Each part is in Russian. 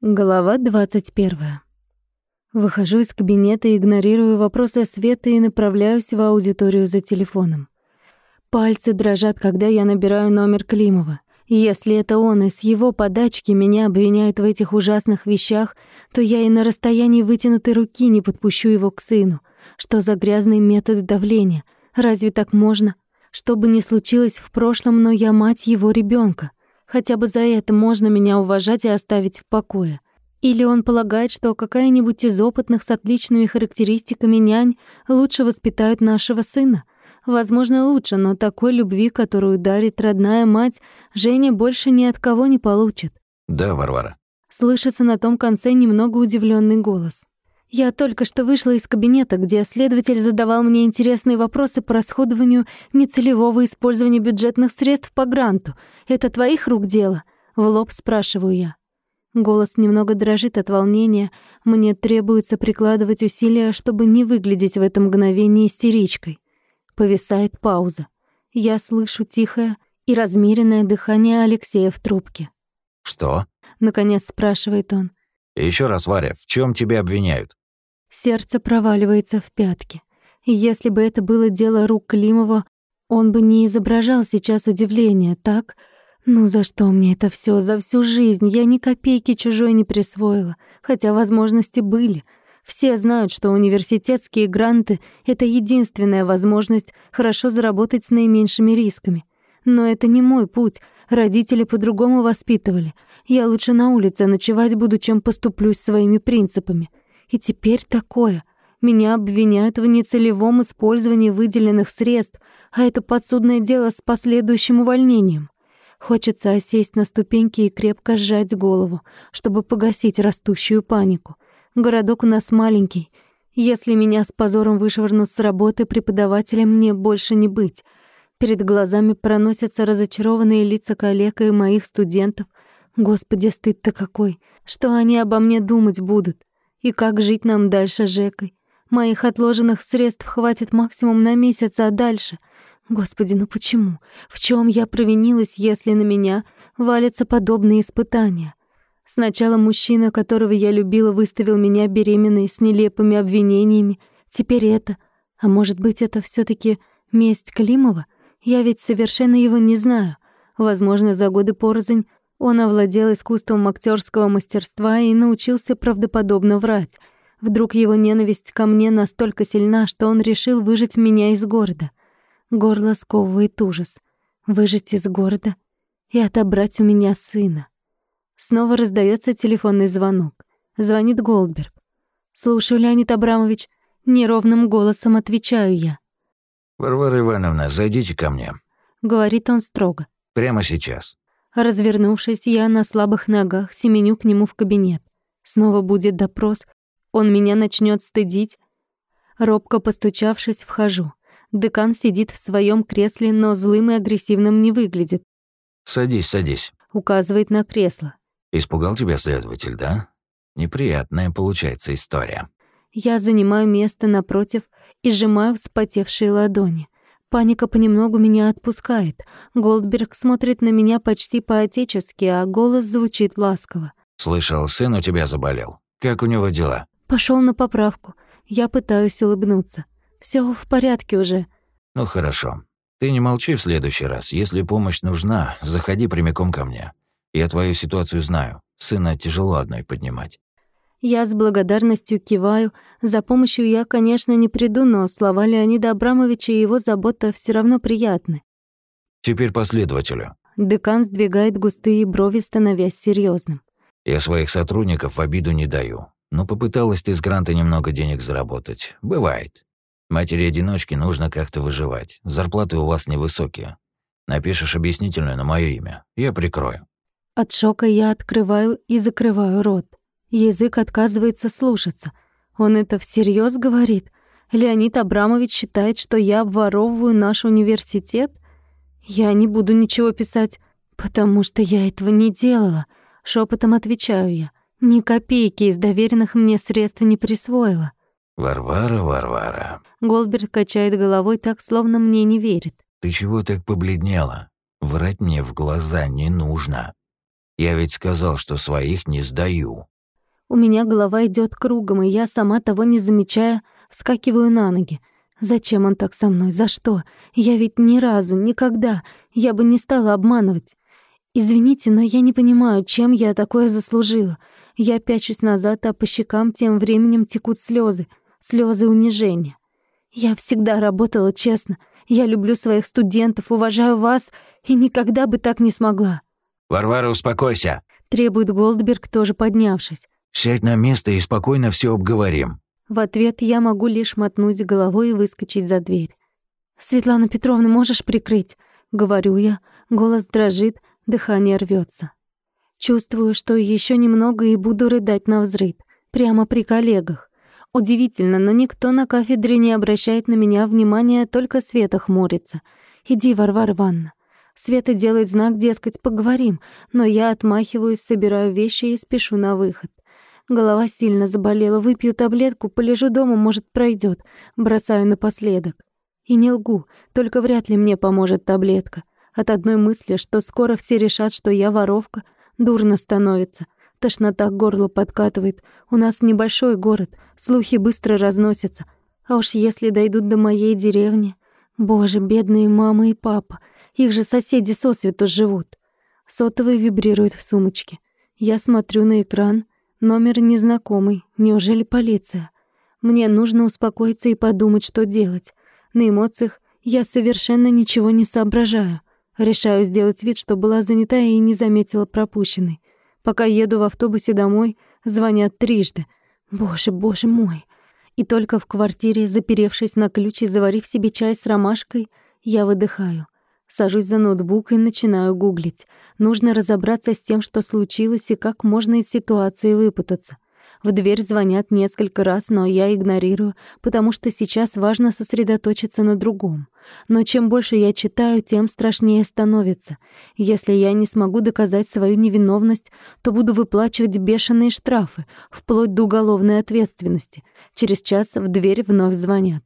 Глава 21. Выхожу из кабинета, игнорирую вопросы Светы и направляюсь в аудиторию за телефоном. Пальцы дрожат, когда я набираю номер Климова. Если это он и с его подачки меня обвиняют в этих ужасных вещах, то я и на расстоянии вытянутой руки не подпущу его к сыну. Что за грязные методы давления? Разве так можно? Что бы ни случилось в прошлом, но я мать его ребенка. Хотя бы за это можно меня уважать и оставить в покое. Или он полагает, что какая-нибудь из опытных с отличными характеристиками нянь лучше воспитают нашего сына? Возможно, лучше, но такой любви, которую дарит родная мать, Женя больше ни от кого не получит. Да, Варвара. Слышится на том конце немного удивленный голос. Я только что вышла из кабинета, где следователь задавал мне интересные вопросы по расходованию нецелевого использования бюджетных средств по гранту. Это твоих рук дело? В лоб спрашиваю я. Голос немного дрожит от волнения. Мне требуется прикладывать усилия, чтобы не выглядеть в это мгновение истеричкой. Повисает пауза. Я слышу тихое и размеренное дыхание Алексея в трубке. Что? Наконец спрашивает он. Еще раз, Варя, в чем тебя обвиняют? Сердце проваливается в пятки. И если бы это было дело рук Климова, он бы не изображал сейчас удивления, так? Ну за что мне это все За всю жизнь я ни копейки чужой не присвоила, хотя возможности были. Все знают, что университетские гранты — это единственная возможность хорошо заработать с наименьшими рисками. Но это не мой путь. Родители по-другому воспитывали. Я лучше на улице ночевать буду, чем поступлюсь своими принципами. И теперь такое. Меня обвиняют в нецелевом использовании выделенных средств, а это подсудное дело с последующим увольнением. Хочется осесть на ступеньки и крепко сжать голову, чтобы погасить растущую панику. Городок у нас маленький. Если меня с позором вышвырнут с работы, преподавателем мне больше не быть. Перед глазами проносятся разочарованные лица коллег и моих студентов. Господи, стыд-то какой! Что они обо мне думать будут? И как жить нам дальше с Жекой? Моих отложенных средств хватит максимум на месяц, а дальше? Господи, ну почему? В чем я провинилась, если на меня валятся подобные испытания? Сначала мужчина, которого я любила, выставил меня беременной с нелепыми обвинениями. Теперь это. А может быть, это все таки месть Климова? Я ведь совершенно его не знаю. Возможно, за годы порознь он овладел искусством актерского мастерства и научился правдоподобно врать. Вдруг его ненависть ко мне настолько сильна, что он решил выжить меня из города. Горло сковывает ужас. Выжить из города и отобрать у меня сына. Снова раздается телефонный звонок. Звонит Голдберг. «Слушаю, Леонид Абрамович». Неровным голосом отвечаю я. «Варвара Ивановна, зайдите ко мне», — говорит он строго. «Прямо сейчас». Развернувшись, я на слабых ногах семеню к нему в кабинет. Снова будет допрос. Он меня начнет стыдить. Робко постучавшись, вхожу. Декан сидит в своем кресле, но злым и агрессивным не выглядит. «Садись, садись», — указывает на кресло. «Испугал тебя следователь, да? Неприятная получается история». Я занимаю место напротив и сжимаю вспотевшие ладони. Паника понемногу меня отпускает. Голдберг смотрит на меня почти по-отечески, а голос звучит ласково. «Слышал, сын у тебя заболел. Как у него дела?» Пошел на поправку. Я пытаюсь улыбнуться. Все в порядке уже». «Ну хорошо. Ты не молчи в следующий раз. Если помощь нужна, заходи прямиком ко мне. Я твою ситуацию знаю. Сына тяжело одной поднимать. Я с благодарностью киваю. За помощью я, конечно, не приду, но слова Леонида Абрамовича и его забота все равно приятны. Теперь последователю. Декан сдвигает густые брови, становясь серьезным. Я своих сотрудников в обиду не даю. Но попыталась ты с гранта немного денег заработать. Бывает. Матери-одиночки нужно как-то выживать. Зарплаты у вас невысокие. Напишешь объяснительную на мое имя. Я прикрою. От шока я открываю и закрываю рот. Язык отказывается слушаться. Он это всерьез говорит? Леонид Абрамович считает, что я обворовываю наш университет? Я не буду ничего писать, потому что я этого не делала. Шепотом отвечаю я. Ни копейки из доверенных мне средств не присвоила. Варвара, Варвара. Голдберг качает головой так, словно мне не верит. Ты чего так побледнела? Врать мне в глаза не нужно. Я ведь сказал, что своих не сдаю». У меня голова идет кругом, и я, сама того не замечая, вскакиваю на ноги. Зачем он так со мной? За что? Я ведь ни разу, никогда, я бы не стала обманывать. Извините, но я не понимаю, чем я такое заслужила. Я пячусь назад, а по щекам тем временем текут слезы, слезы унижения. Я всегда работала честно. Я люблю своих студентов, уважаю вас и никогда бы так не смогла. «Варвара, успокойся!» — требует Голдберг, тоже поднявшись. «Сядь на место и спокойно все обговорим». В ответ я могу лишь мотнуть головой и выскочить за дверь. «Светлана Петровна, можешь прикрыть?» — говорю я. Голос дрожит, дыхание рвется. Чувствую, что еще немного и буду рыдать на взрыд, прямо при коллегах. Удивительно, но никто на кафедре не обращает на меня внимания, только Света хмурится. «Иди, Варвара Ивановна». Света делает знак, дескать, поговорим, но я отмахиваюсь, собираю вещи и спешу на выход. Голова сильно заболела, выпью таблетку, полежу дома, может, пройдет. Бросаю напоследок. И не лгу, только вряд ли мне поможет таблетка. От одной мысли, что скоро все решат, что я воровка, дурно становится. Тошнота к горлу подкатывает. У нас небольшой город, слухи быстро разносятся. А уж если дойдут до моей деревни... Боже, бедные мама и папа. Их же соседи сосвету живут. Сотовый вибрирует в сумочке. Я смотрю на экран. Номер незнакомый. Неужели полиция? Мне нужно успокоиться и подумать, что делать. На эмоциях я совершенно ничего не соображаю. Решаю сделать вид, что была занята и не заметила пропущенной. Пока еду в автобусе домой, звонят трижды. Боже, боже мой. И только в квартире, заперевшись на ключ и заварив себе чай с ромашкой, я выдыхаю — Сажусь за ноутбук и начинаю гуглить. Нужно разобраться с тем, что случилось и как можно из ситуации выпутаться. В дверь звонят несколько раз, но я игнорирую, потому что сейчас важно сосредоточиться на другом. Но чем больше я читаю, тем страшнее становится. Если я не смогу доказать свою невиновность, то буду выплачивать бешеные штрафы, вплоть до уголовной ответственности. Через час в дверь вновь звонят.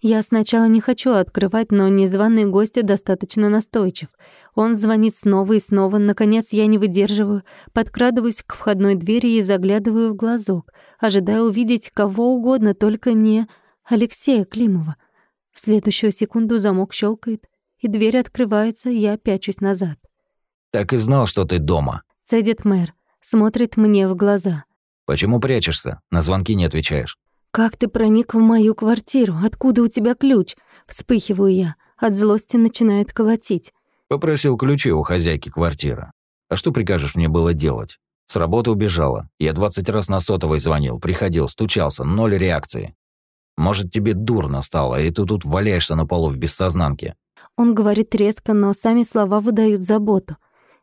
Я сначала не хочу открывать, но незваный гость достаточно настойчив. Он звонит снова и снова. Наконец я не выдерживаю, подкрадываюсь к входной двери и заглядываю в глазок, ожидая увидеть кого угодно, только не Алексея Климова. В следующую секунду замок щелкает, и дверь открывается, я пячусь назад. «Так и знал, что ты дома», — цедит мэр, смотрит мне в глаза. «Почему прячешься? На звонки не отвечаешь». «Как ты проник в мою квартиру? Откуда у тебя ключ?» Вспыхиваю я. От злости начинает колотить. Попросил ключи у хозяйки квартиры. А что прикажешь мне было делать? С работы убежала. Я двадцать раз на сотовой звонил, приходил, стучался, ноль реакции. Может, тебе дурно стало, и ты тут валяешься на полу в бессознанке. Он говорит резко, но сами слова выдают заботу.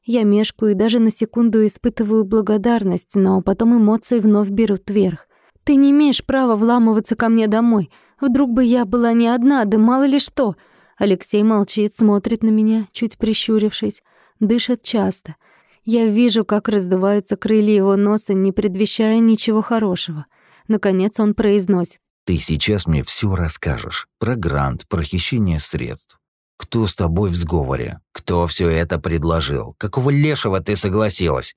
Я мешкаю и даже на секунду испытываю благодарность, но потом эмоции вновь берут вверх. Ты не имеешь права вламываться ко мне домой. Вдруг бы я была не одна, да мало ли что. Алексей молчит, смотрит на меня, чуть прищурившись, дышит часто. Я вижу, как раздуваются крылья его носа, не предвещая ничего хорошего. Наконец он произносит. «Ты сейчас мне все расскажешь. Про грант, про хищение средств. Кто с тобой в сговоре? Кто все это предложил? Какого лешего ты согласилась?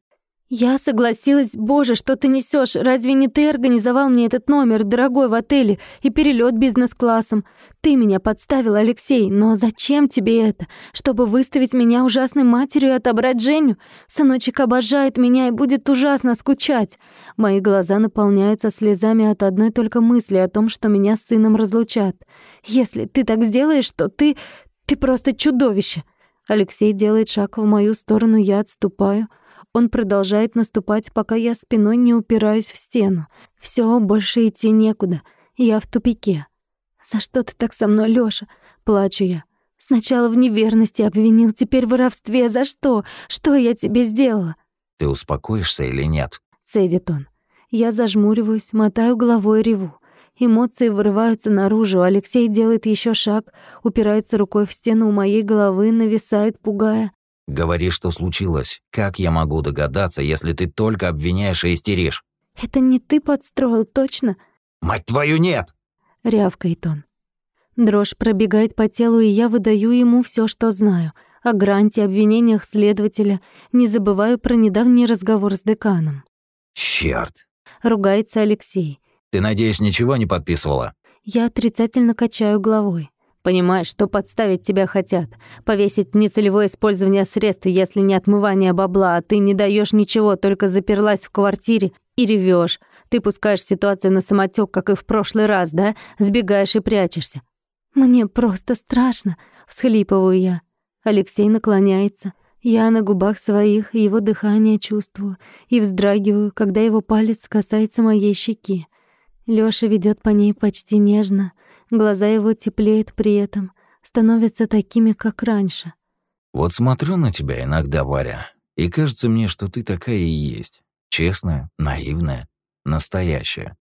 Я согласилась. Боже, что ты несешь? Разве не ты организовал мне этот номер, дорогой, в отеле и перелет бизнес-классом? Ты меня подставил, Алексей. Но зачем тебе это? Чтобы выставить меня ужасной матерью и отобрать Женю? Сыночек обожает меня и будет ужасно скучать. Мои глаза наполняются слезами от одной только мысли о том, что меня с сыном разлучат. Если ты так сделаешь, то ты... ты просто чудовище. Алексей делает шаг в мою сторону, я отступаю. Он продолжает наступать, пока я спиной не упираюсь в стену. Все, больше идти некуда. Я в тупике. «За что ты так со мной, Лёша?» Плачу я. «Сначала в неверности обвинил, теперь в воровстве. За что? Что я тебе сделала?» «Ты успокоишься или нет?» Цедит он. Я зажмуриваюсь, мотаю головой и реву. Эмоции вырываются наружу. Алексей делает еще шаг, упирается рукой в стену у моей головы, нависает, пугая. Говори, что случилось. Как я могу догадаться, если ты только обвиняешь и истеришь? Это не ты подстроил, точно? Мать твою, нет! Рявкает он. Дрожь пробегает по телу, и я выдаю ему все, что знаю. о гранте, обвинениях следователя, не забываю про недавний разговор с деканом. Черт! Ругается Алексей. Ты, надеюсь, ничего не подписывала? Я отрицательно качаю головой. Понимаешь, что подставить тебя хотят. Повесить нецелевое использование средств, если не отмывание бабла, а ты не даешь ничего, только заперлась в квартире и ревешь. Ты пускаешь ситуацию на самотек, как и в прошлый раз, да? Сбегаешь и прячешься. Мне просто страшно, всхлипываю я. Алексей наклоняется. Я на губах своих его дыхание чувствую и вздрагиваю, когда его палец касается моей щеки. Лёша ведёт по ней почти нежно, глаза его теплеют при этом, становятся такими, как раньше. Вот смотрю на тебя иногда, Варя, и кажется мне, что ты такая и есть. Честная, наивная, настоящая.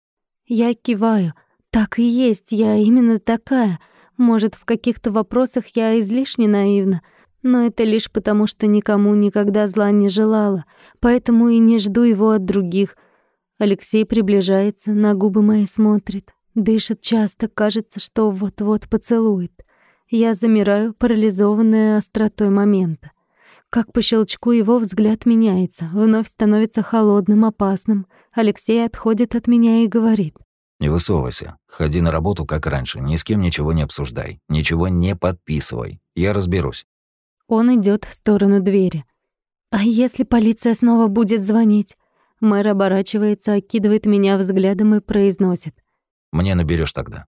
Я киваю. Так и есть, я именно такая. Может, в каких-то вопросах я излишне наивна, но это лишь потому, что никому никогда зла не желала, поэтому и не жду его от других. Алексей приближается, на губы мои смотрит, дышит часто, кажется, что вот-вот поцелует. Я замираю, парализованная остротой момента. Как по щелчку его взгляд меняется, вновь становится холодным, опасным. Алексей отходит от меня и говорит. «Не высовывайся. Ходи на работу, как раньше. Ни с кем ничего не обсуждай. Ничего не подписывай. Я разберусь». Он идет в сторону двери. «А если полиция снова будет звонить?» Мэр оборачивается, окидывает меня взглядом и произносит. «Мне наберешь тогда».